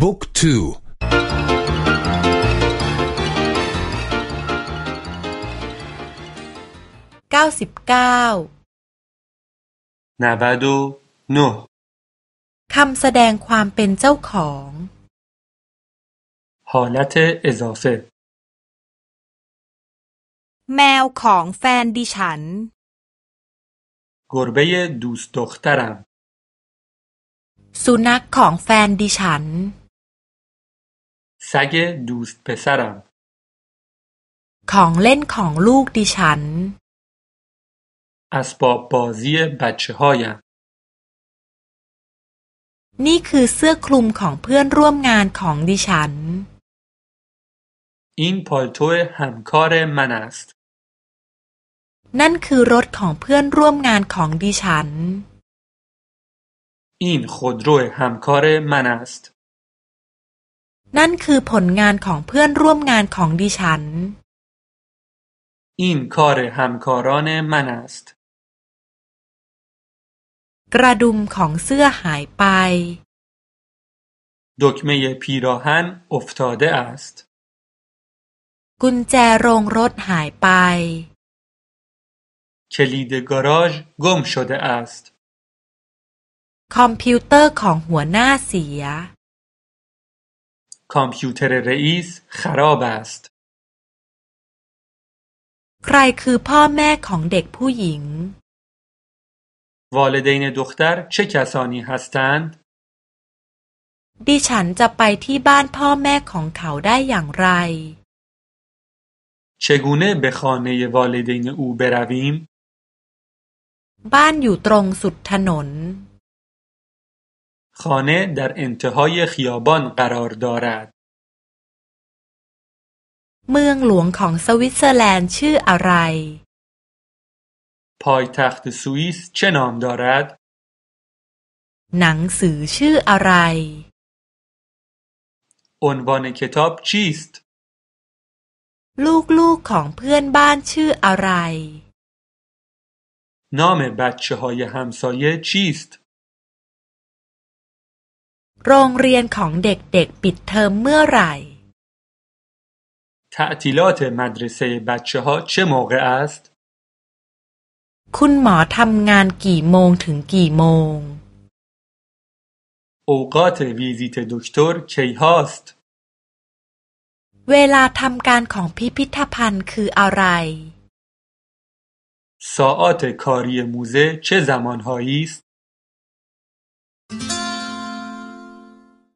book twoเก้าสิบเก้าنود و نهคำแสดงความเป็นเจ้าของحالت اضافهแมวของแฟนดิฉันگربه‌یดูสตอกตารัมสุนัขของแฟนดิฉัน سگ دوست پسرم ของเล่นของลูกดิฉัน اسباب بازی بچه هایم นี่คือเสื้อคลุมของเพื่อนร่วมงานของดิฉัน این پالتو همکار من است นั่นคือรถของเพื่อนร่วมงานของดิฉัน این خودرو همکار من است นั่นคือผลงานของเพื่อนร่วมงานของดิฉัน این کار همکاران من است กระดุมของเสื้อหายไป دکمه پیراهن افتاده است กุญแจโรงรถหายไป کلید گاراژ گم شده است คอมพิวเตอร์ของหัวหน้าเสีย کامپیوتر رئیس خراب است ใครคือพ่อแม่ของเด็กผู้หญิง والدین دختر چه کسانی هستند ดิฉันจะไปที่บ้านพ่อแม่ของเขาได้อย่างไร چگونه به خانه والدین او برویم บ้านอยู่ตรงสุดถนน خانه در انتهای خیابان قرار دارد เมืองหลวงของสวิตเซอร์แลนด์ชื่ออะไร پایتخت سوئیس چه نام دارد หนังสือชื่ออะไร عنوان کتاب چیست ลูกๆของเพื่อนบ้านชื่ออะไร نام بچه های همسایه چیست โรงเรียนของเด็กๆปิดเทอมเมื่อไหร่ تعطیلات مدرسه بچه ها چه موقع است คุณหมอทำงานกี่โมงถึงกี่โมง اوقات ویزیت دکتر کی هاست เวลาทำการของพิพิธภัณฑ์คืออะไร ساعات کاری موزه چه زمانهایی است